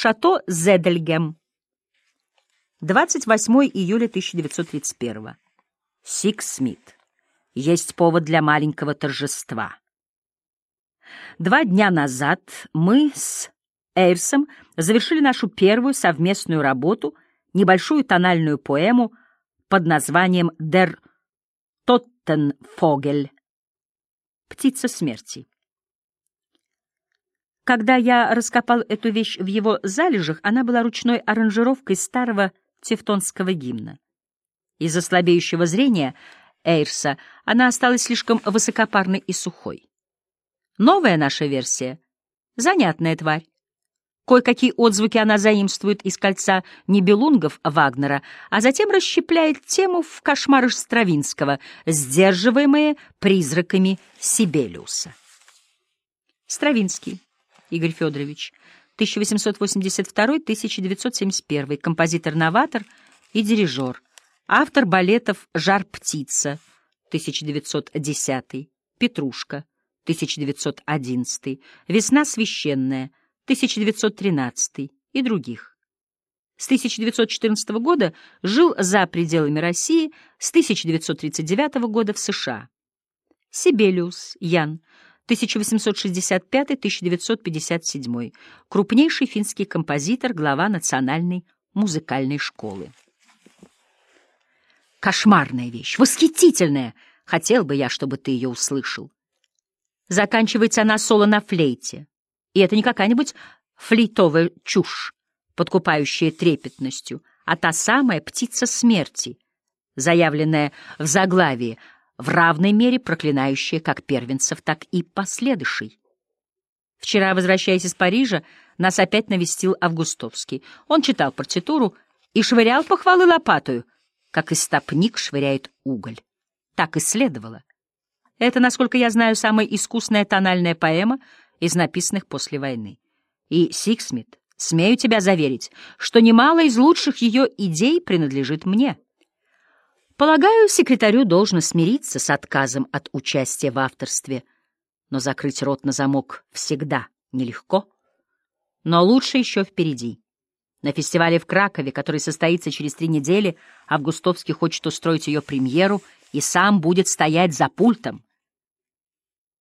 Шато Зедельгем. 28 июля 1931. Сик Смит. Есть повод для маленького торжества. Два дня назад мы с Эйрсом завершили нашу первую совместную работу, небольшую тональную поэму под названием «Дер Тоттенфогель» — «Птица смерти». Когда я раскопал эту вещь в его залежах, она была ручной аранжировкой старого тевтонского гимна. Из-за слабеющего зрения Эйрса она осталась слишком высокопарной и сухой. Новая наша версия — занятная тварь. Кое-какие отзвуки она заимствует из кольца небелунгов Вагнера, а затем расщепляет тему в кошмары Стравинского, сдерживаемые призраками Сибелиуса. Стравинский Игорь Федорович, 1882-1971, композитор-новатор и дирижер, автор балетов «Жар-птица», 1910, «Петрушка», 1911, «Весна священная», 1913 и других. С 1914 года жил за пределами России, с 1939 года в США. Сибелиус Ян, 1865-1957, крупнейший финский композитор, глава Национальной музыкальной школы. Кошмарная вещь, восхитительная! Хотел бы я, чтобы ты ее услышал. Заканчивается она соло на флейте. И это не какая-нибудь флейтовая чушь, подкупающая трепетностью, а та самая птица смерти, заявленная в заглавии — в равной мере проклинающая как первенцев, так и последующий. Вчера, возвращаясь из Парижа, нас опять навестил Августовский. Он читал партитуру и швырял похвалы лопатою, как истопник швыряет уголь. Так и следовало. Это, насколько я знаю, самая искусная тональная поэма из написанных после войны. И, Сиксмит, смею тебя заверить, что немало из лучших ее идей принадлежит мне. Полагаю, секретарю должно смириться с отказом от участия в авторстве, но закрыть рот на замок всегда нелегко. Но лучше еще впереди. На фестивале в Кракове, который состоится через три недели, Августовский хочет устроить ее премьеру и сам будет стоять за пультом.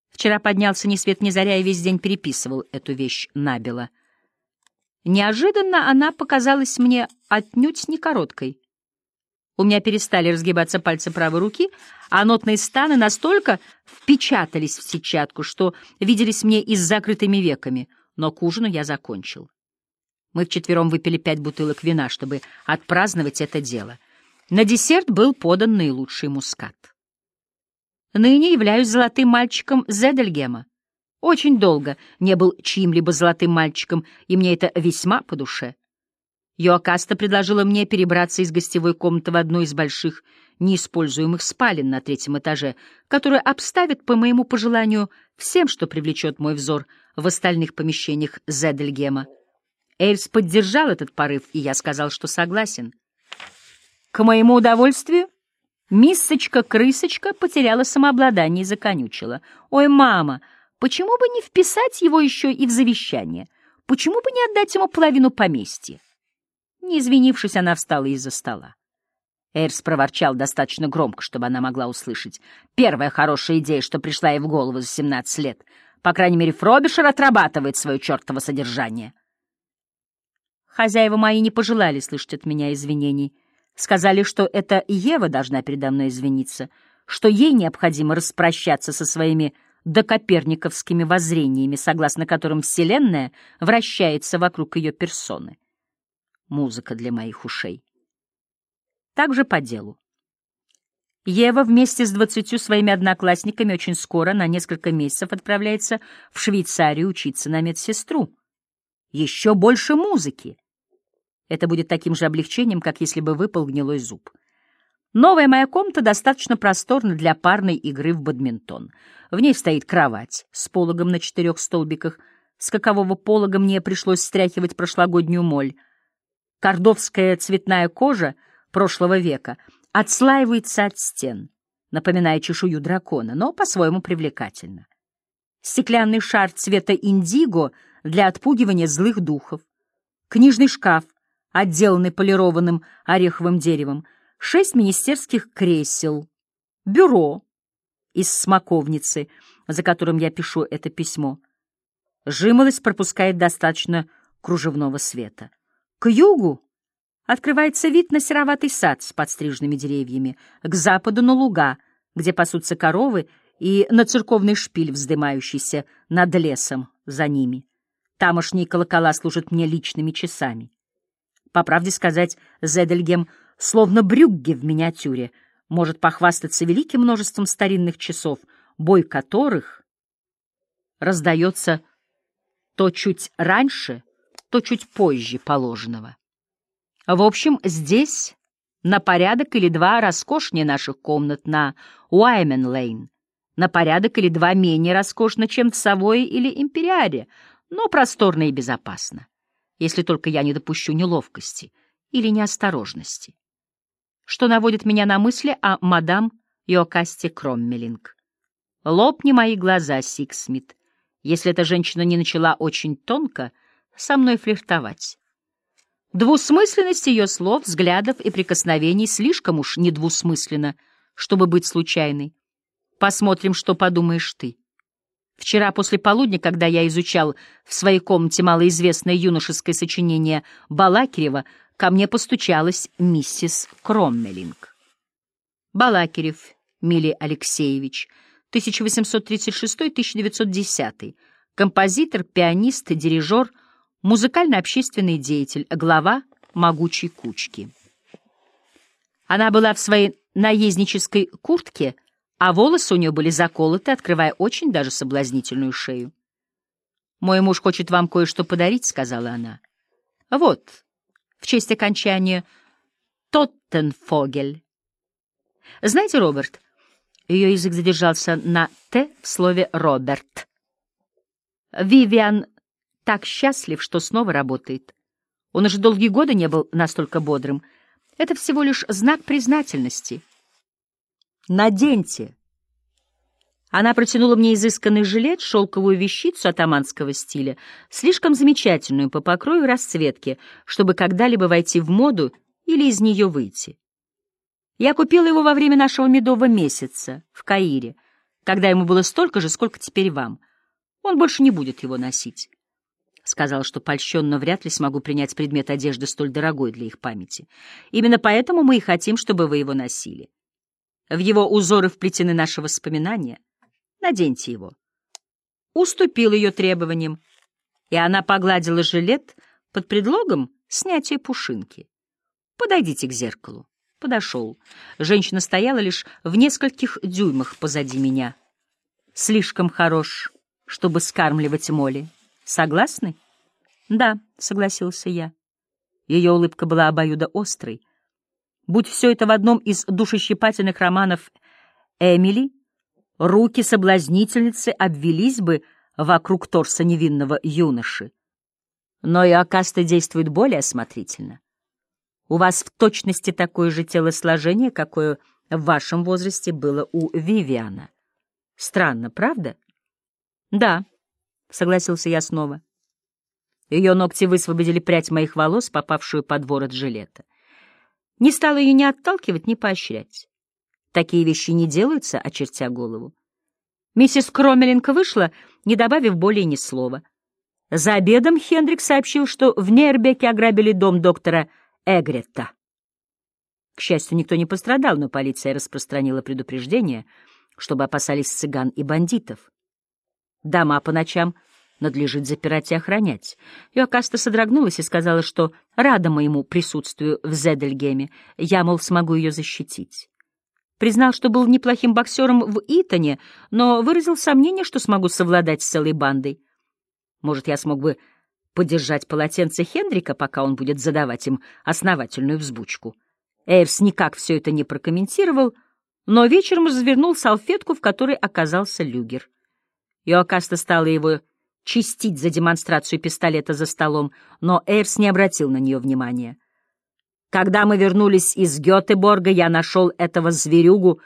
Вчера поднялся ни свет ни заря и весь день переписывал эту вещь набело. Неожиданно она показалась мне отнюдь не короткой. У меня перестали разгибаться пальцы правой руки, а нотные станы настолько впечатались в сетчатку, что виделись мне и с закрытыми веками, но к ужину я закончил. Мы вчетвером выпили пять бутылок вина, чтобы отпраздновать это дело. На десерт был подан наилучший мускат. Ныне являюсь золотым мальчиком Зедельгема. Очень долго не был чьим-либо золотым мальчиком, и мне это весьма по душе. Йоакаста предложила мне перебраться из гостевой комнаты в одну из больших неиспользуемых спален на третьем этаже, которую обставит, по моему пожеланию, всем, что привлечет мой взор в остальных помещениях Зедельгема. Эльс поддержал этот порыв, и я сказал, что согласен. К моему удовольствию, миссочка-крысочка потеряла самообладание и законючила. «Ой, мама, почему бы не вписать его еще и в завещание? Почему бы не отдать ему половину поместья?» Не извинившись, она встала из-за стола. Эйрс проворчал достаточно громко, чтобы она могла услышать. Первая хорошая идея, что пришла ей в голову за семнадцать лет. По крайней мере, Фробишер отрабатывает свое чертово содержание. Хозяева мои не пожелали слышать от меня извинений. Сказали, что это Ева должна передо мной извиниться, что ей необходимо распрощаться со своими докоперниковскими воззрениями, согласно которым Вселенная вращается вокруг ее персоны музыка для моих ушей. Также по делу. Ева вместе с двадцатью своими одноклассниками очень скоро, на несколько месяцев, отправляется в Швейцарию учиться на медсестру. Еще больше музыки. Это будет таким же облегчением, как если бы выпал гнилой зуб. Новая моя комната достаточно просторна для парной игры в бадминтон. В ней стоит кровать с пологом на четырех столбиках, с какового полога мне пришлось стряхивать прошлогоднюю моль, Кордовская цветная кожа прошлого века отслаивается от стен, напоминая чешую дракона, но по-своему привлекательно. Стеклянный шар цвета индиго для отпугивания злых духов, книжный шкаф, отделанный полированным ореховым деревом, шесть министерских кресел, бюро из смоковницы, за которым я пишу это письмо. Жимолость пропускает достаточно кружевного света. К югу открывается вид на сероватый сад с подстриженными деревьями, к западу на луга, где пасутся коровы, и на церковный шпиль, вздымающийся над лесом за ними. Тамошние колокола служат мне личными часами. По правде сказать, Зедельгем, словно Брюгге в миниатюре, может похвастаться великим множеством старинных часов, бой которых раздается то чуть раньше, то чуть позже положенного. В общем, здесь на порядок или два роскошнее наших комнат на Уаймен-Лейн, на порядок или два менее роскошно, чем в Савое или Империале, но просторно и безопасно, если только я не допущу неловкости или неосторожности. Что наводит меня на мысли о мадам Йокасте Кроммелинк. Лопни мои глаза, Сиксмит, если эта женщина не начала очень тонко со мной флиртовать. Двусмысленность ее слов, взглядов и прикосновений слишком уж недвусмысленно, чтобы быть случайной. Посмотрим, что подумаешь ты. Вчера после полудня, когда я изучал в своей комнате малоизвестное юношеское сочинение Балакирева, ко мне постучалась миссис Кроммелинг. Балакирев Мили Алексеевич, 1836-1910, композитор, пианист, дирижер, музыкально-общественный деятель, глава могучей кучки. Она была в своей наезднической куртке — а волосы у нее были заколоты, открывая очень даже соблазнительную шею. «Мой муж хочет вам кое-что подарить», — сказала она. «Вот, в честь окончания Тоттенфогель». «Знаете, Роберт...» Ее язык задержался на «т» в слове «Роберт». Вивиан так счастлив, что снова работает. Он уже долгие годы не был настолько бодрым. Это всего лишь знак признательности — Наденьте. Она протянула мне изысканный жилет, шелковую вещицу атаманского стиля, слишком замечательную по покрою и расцветке, чтобы когда-либо войти в моду или из нее выйти. Я купила его во время нашего медового месяца в Каире, когда ему было столько же, сколько теперь вам. Он больше не будет его носить. Сказал, что польщен, но вряд ли смогу принять предмет одежды столь дорогой для их памяти. Именно поэтому мы и хотим, чтобы вы его носили. В его узоры вплетены наши воспоминания. Наденьте его. Уступил ее требованиям, и она погладила жилет под предлогом снятия пушинки. «Подойдите к зеркалу». Подошел. Женщина стояла лишь в нескольких дюймах позади меня. Слишком хорош, чтобы скармливать Молли. Согласны? Да, согласился я. Ее улыбка была обоюдоострой. Будь все это в одном из душещипательных романов Эмили, руки соблазнительницы обвелись бы вокруг торса невинного юноши. Но и Акаста действует более осмотрительно. У вас в точности такое же телосложение, какое в вашем возрасте было у Вивиана. Странно, правда? Да, согласился я снова. Ее ногти высвободили прядь моих волос, попавшую под ворот жилета. Не стала ее ни отталкивать, ни поощрять. Такие вещи не делаются, очертя голову. Миссис Кромеленко вышла, не добавив более ни слова. За обедом Хендрик сообщил, что в Нейрбеке ограбили дом доктора Эгрета. К счастью, никто не пострадал, но полиция распространила предупреждение, чтобы опасались цыган и бандитов. Дома по ночам — надлежит запирать и охранять. Йокаста содрогнулась и сказала, что рада моему присутствию в Зедельгеме, я, мол, смогу ее защитить. Признал, что был неплохим боксером в Итоне, но выразил сомнение, что смогу совладать с целой бандой. Может, я смог бы подержать полотенце Хендрика, пока он будет задавать им основательную взбучку. Эйрс никак все это не прокомментировал, но вечером развернул салфетку, в которой оказался люгер. Йокаста стала его чистить за демонстрацию пистолета за столом, но Эйрс не обратил на нее внимания. Когда мы вернулись из Гетеборга, я нашел этого зверюгу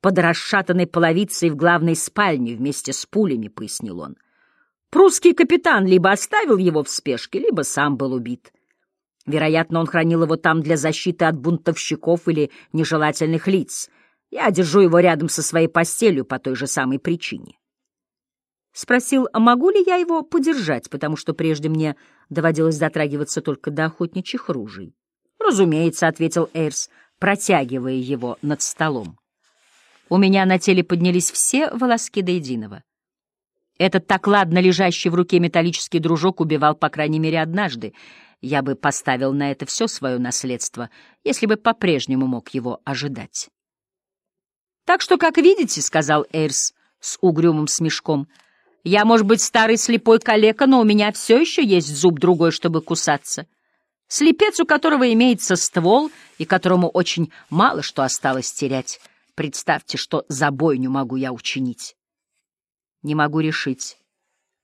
под расшатанной половицей в главной спальне вместе с пулями, — пояснил он. Прусский капитан либо оставил его в спешке, либо сам был убит. Вероятно, он хранил его там для защиты от бунтовщиков или нежелательных лиц. Я держу его рядом со своей постелью по той же самой причине. Спросил, могу ли я его подержать, потому что прежде мне доводилось дотрагиваться только до охотничьих ружей. «Разумеется», — ответил Эйрс, протягивая его над столом. У меня на теле поднялись все волоски до единого. Этот так ладно лежащий в руке металлический дружок убивал по крайней мере однажды. Я бы поставил на это все свое наследство, если бы по-прежнему мог его ожидать. «Так что, как видите, — сказал Эйрс с угрюмым смешком, — я, может быть, старый слепой калека, но у меня все еще есть зуб другой, чтобы кусаться. Слепец, у которого имеется ствол и которому очень мало что осталось терять. Представьте, что за бойню могу я учинить. Не могу решить,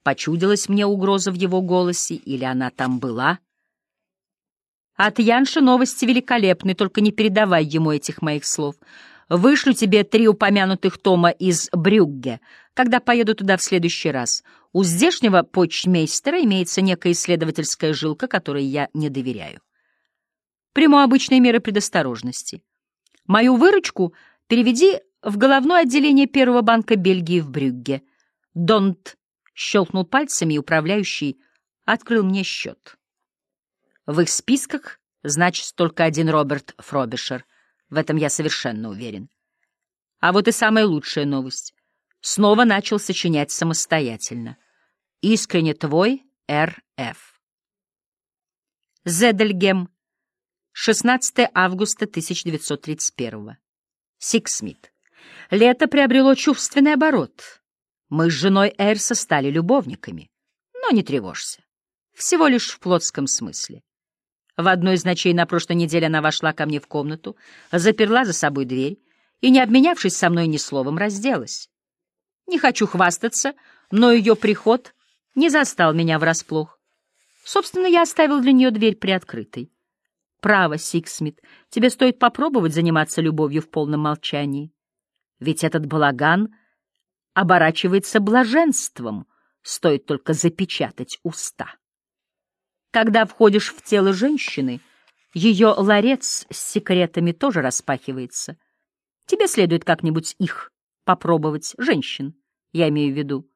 почудилась мне угроза в его голосе или она там была. От Янши новости великолепны, только не передавай ему этих моих слов — Вышлю тебе три упомянутых тома из Брюгге, когда поеду туда в следующий раз. У здешнего почтмейстера имеется некая исследовательская жилка, которой я не доверяю. Приму обычные меры предосторожности. Мою выручку переведи в головное отделение Первого банка Бельгии в Брюгге. Донт щелкнул пальцами, и управляющий открыл мне счет. В их списках значит только один Роберт Фробишер — в этом я совершенно уверен. А вот и самая лучшая новость. Снова начал сочинять самостоятельно. Искренне твой, Р.Ф. Зедельгем, 16 августа 1931. Сиксмит. Лето приобрело чувственный оборот. Мы с женой Эйрса стали любовниками. Но не тревожься. Всего лишь в плотском смысле. В одной из ночей на прошлой неделе она вошла ко мне в комнату, заперла за собой дверь и, не обменявшись со мной ни словом, разделась. Не хочу хвастаться, но ее приход не застал меня врасплох. Собственно, я оставил для нее дверь приоткрытой. Право, Сиксмит, тебе стоит попробовать заниматься любовью в полном молчании. Ведь этот балаган оборачивается блаженством, стоит только запечатать уста. Когда входишь в тело женщины, ее ларец с секретами тоже распахивается. Тебе следует как-нибудь их попробовать, женщин, я имею в виду.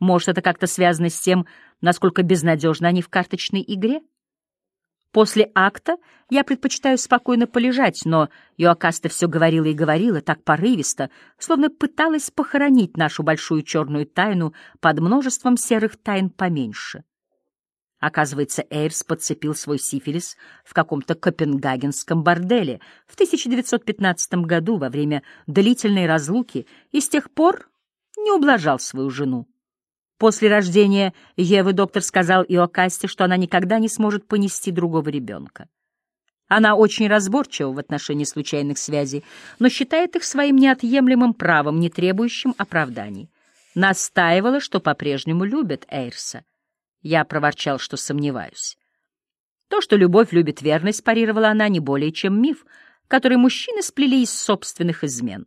Может, это как-то связано с тем, насколько безнадежны они в карточной игре? После акта я предпочитаю спокойно полежать, но Йоакаста все говорила и говорила так порывисто, словно пыталась похоронить нашу большую черную тайну под множеством серых тайн поменьше. Оказывается, Эйрс подцепил свой сифилис в каком-то копенгагенском борделе в 1915 году во время длительной разлуки и с тех пор не ублажал свою жену. После рождения Евы доктор сказал Иокасте, что она никогда не сможет понести другого ребенка. Она очень разборчива в отношении случайных связей, но считает их своим неотъемлемым правом, не требующим оправданий. Настаивала, что по-прежнему любит Эйрса — я проворчал, что сомневаюсь. То, что любовь любит верность, парировала она не более чем миф, который мужчины сплели из собственных измен.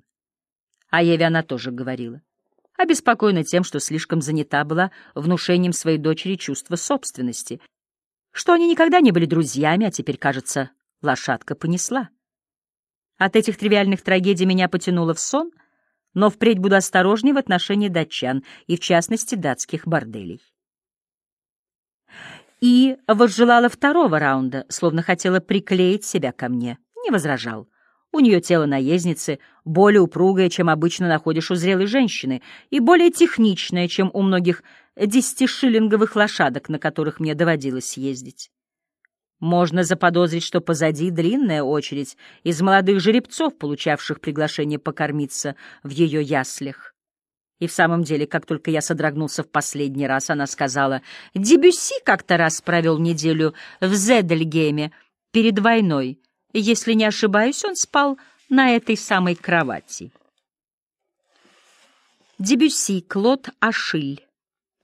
А Еве она тоже говорила. Обеспокоена тем, что слишком занята была внушением своей дочери чувства собственности, что они никогда не были друзьями, а теперь, кажется, лошадка понесла. От этих тривиальных трагедий меня потянуло в сон, но впредь буду осторожнее в отношении датчан и, в частности, датских борделей и возжелала второго раунда, словно хотела приклеить себя ко мне. Не возражал. У нее тело наездницы более упругое, чем обычно находишь у зрелой женщины, и более техничное, чем у многих десятишиллинговых лошадок, на которых мне доводилось ездить. Можно заподозрить, что позади длинная очередь из молодых жеребцов, получавших приглашение покормиться в ее яслях. И в самом деле, как только я содрогнулся в последний раз, она сказала, «Дебюсси как-то раз провел неделю в Зедельгейме перед войной. Если не ошибаюсь, он спал на этой самой кровати». Дебюсси, Клод Ашиль,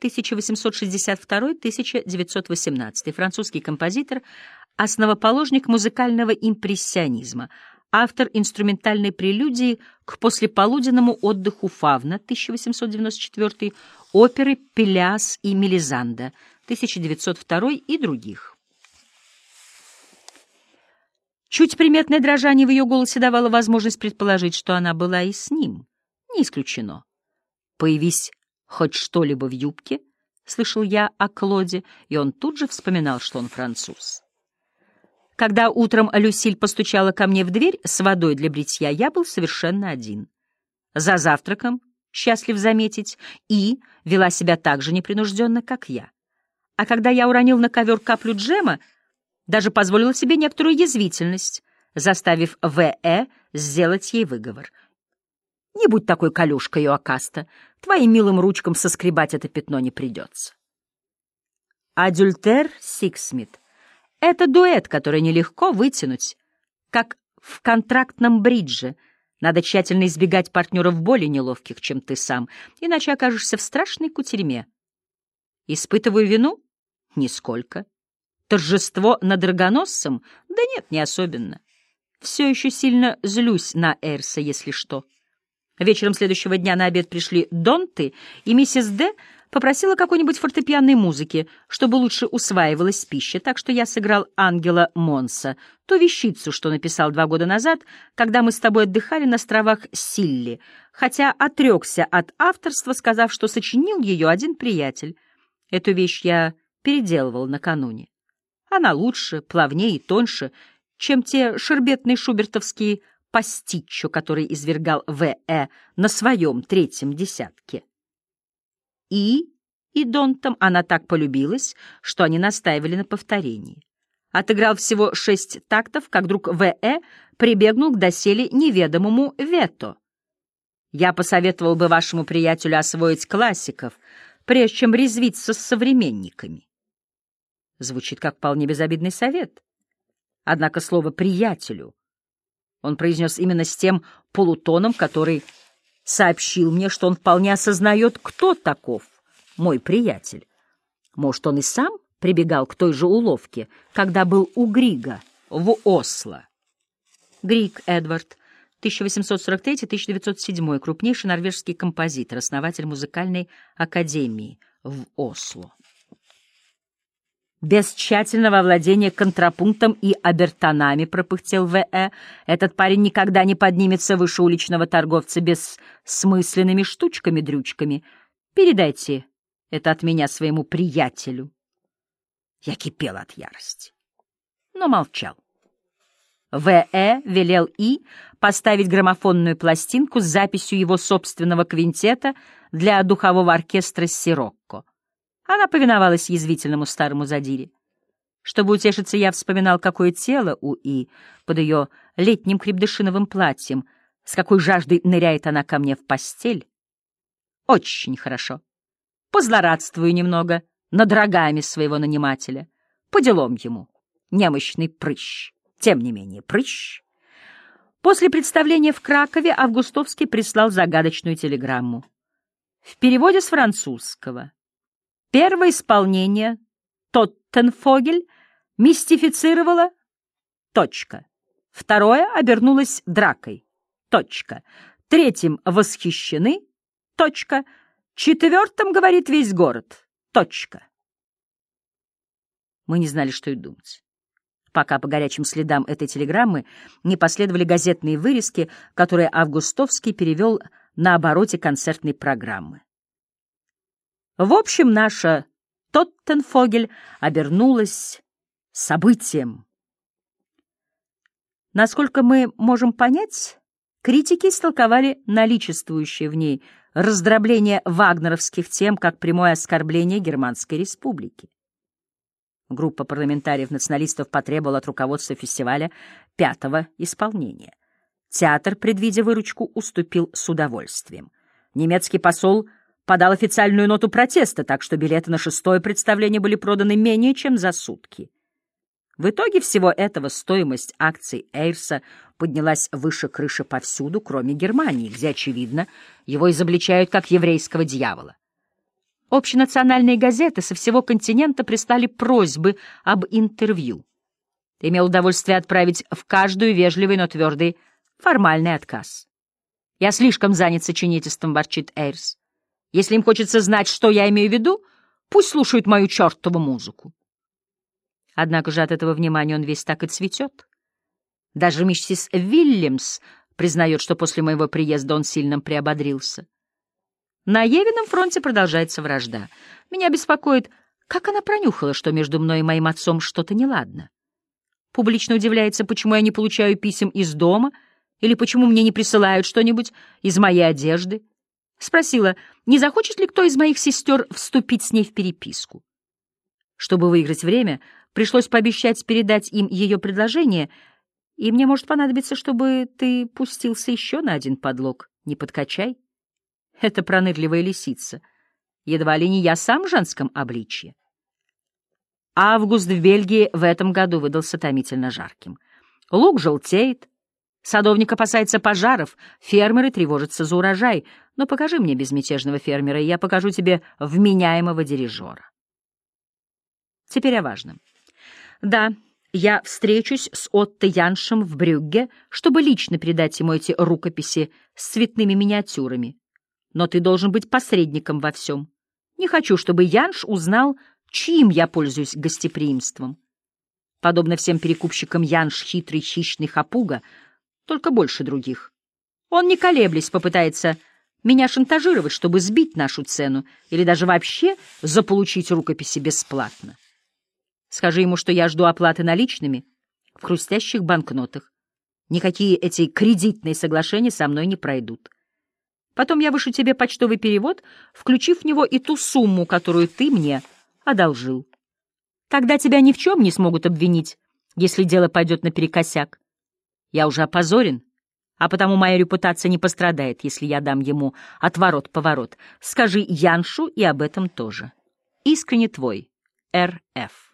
1862-1918, французский композитор, основоположник музыкального импрессионизма — автор инструментальной прелюдии к послеполуденному отдыху Фавна 1894, оперы «Пелиас и Мелизанда» 1902 и других. Чуть приметное дрожание в ее голосе давало возможность предположить, что она была и с ним. Не исключено. Появись хоть что-либо в юбке, слышал я о Клоде, и он тут же вспоминал, что он француз. Когда утром Люсиль постучала ко мне в дверь с водой для бритья, я был совершенно один. За завтраком, счастлив заметить, и вела себя так же непринужденно, как я. А когда я уронил на ковер каплю джема, даже позволила себе некоторую язвительность, заставив В.Э. сделать ей выговор. «Не будь такой колюшкой, Иокаста, твоим милым ручкам соскребать это пятно не придется». Адюльтер Сиксмит — это дуэт, который нелегко вытянуть, как в контрактном бридже. Надо тщательно избегать партнеров более неловких, чем ты сам, иначе окажешься в страшной кутерьме. Испытываю вину? Нисколько. Торжество над рогоносцем? Да нет, не особенно. Все еще сильно злюсь на Эрса, если что. Вечером следующего дня на обед пришли Донты, и миссис Д. попросила какой-нибудь фортепианной музыки, чтобы лучше усваивалась пища, так что я сыграл Ангела Монса, ту вещицу, что написал два года назад, когда мы с тобой отдыхали на островах Силли, хотя отрекся от авторства, сказав, что сочинил ее один приятель. Эту вещь я переделывал накануне. Она лучше, плавнее и тоньше, чем те шербетные шубертовские пастиччо, который извергал В.Э. на своем третьем десятке. И и Донтом она так полюбилась, что они настаивали на повторении. Отыграл всего шесть тактов, как вдруг В.Э. прибегнул к доселе неведомому вето. Я посоветовал бы вашему приятелю освоить классиков, прежде чем резвиться с современниками. Звучит как вполне безобидный совет. Однако слово «приятелю» он произнес именно с тем полутоном, который сообщил мне, что он вполне осознает, кто таков мой приятель. Может, он и сам прибегал к той же уловке, когда был у Грига в Осло. Григ Эдвард, 1843-1907, крупнейший норвежский композитор, основатель музыкальной академии в Осло без тщательного владения контрапунктом и обертонами, пропыхтел В.Э., этот парень никогда не поднимется выше уличного торговца без смысленными штучками-дрючками. Передайте это от меня своему приятелю. Я кипел от ярости, но молчал. В.Э. велел И поставить граммофонную пластинку с записью его собственного квинтета для духового оркестра «Сирокко». Она повиновалась язвительному старому задире. Чтобы утешиться, я вспоминал, какое тело у И под ее летним крепдышиновым платьем, с какой жаждой ныряет она ко мне в постель. Очень хорошо. Позлорадствую немного над рогами своего нанимателя. По делам ему. Немощный прыщ. Тем не менее, прыщ. После представления в Кракове Августовский прислал загадочную телеграмму. В переводе с французского. Первое исполнение Тоттенфогель мистифицировало точка. Второе обернулось дракой. Точка. Третьим восхищены. Точка. Четвертым говорит весь город. Точка. Мы не знали, что и думать. Пока по горячим следам этой телеграммы не последовали газетные вырезки, которые Августовский перевел на обороте концертной программы. В общем, наша Тоттенфогель обернулась событием. Насколько мы можем понять, критики истолковали наличествующее в ней раздробление вагнеровских тем как прямое оскорбление Германской республики. Группа парламентариев-националистов потребовала от руководства фестиваля пятого исполнения. Театр, предвидя выручку, уступил с удовольствием. Немецкий посол — подал официальную ноту протеста, так что билеты на шестое представление были проданы менее чем за сутки. В итоге всего этого стоимость акций Эйрса поднялась выше крыши повсюду, кроме Германии, где, очевидно, его изобличают как еврейского дьявола. Общенациональные газеты со всего континента прислали просьбы об интервью. Имел удовольствие отправить в каждую вежливый, но твердый формальный отказ. «Я слишком занят сочинительством», — ворчит Эйрс. Если им хочется знать, что я имею в виду, пусть слушают мою чертову музыку. Однако же от этого внимания он весь так и цветет. Даже миссис Вильямс признает, что после моего приезда он сильно приободрился. На Евином фронте продолжается вражда. Меня беспокоит, как она пронюхала, что между мной и моим отцом что-то неладно. Публично удивляется, почему я не получаю писем из дома или почему мне не присылают что-нибудь из моей одежды. Спросила, не захочет ли кто из моих сестер вступить с ней в переписку. Чтобы выиграть время, пришлось пообещать передать им ее предложение, и мне может понадобиться, чтобы ты пустился еще на один подлог. Не подкачай. Это пронырливая лисица. Едва ли не я сам в женском обличье. Август в Бельгии в этом году выдался томительно жарким. Лук желтеет, садовник опасается пожаров, фермеры тревожатся за урожай. Но покажи мне безмятежного фермера, и я покажу тебе вменяемого дирижера. Теперь о важном. Да, я встречусь с Отто Яншем в Брюгге, чтобы лично передать ему эти рукописи с цветными миниатюрами. Но ты должен быть посредником во всем. Не хочу, чтобы Янш узнал, чьим я пользуюсь гостеприимством. Подобно всем перекупщикам Янш хитрый хищный хапуга, только больше других. Он, не колеблясь, попытается меня шантажировать, чтобы сбить нашу цену или даже вообще заполучить рукописи бесплатно. Скажи ему, что я жду оплаты наличными в хрустящих банкнотах. Никакие эти кредитные соглашения со мной не пройдут. Потом я вышлю тебе почтовый перевод, включив в него и ту сумму, которую ты мне одолжил. Тогда тебя ни в чем не смогут обвинить, если дело пойдет наперекосяк. Я уже опозорен, а потому моя репутация не пострадает, если я дам ему отворот-поворот. Скажи Яншу и об этом тоже. Искренне твой, Р.Ф.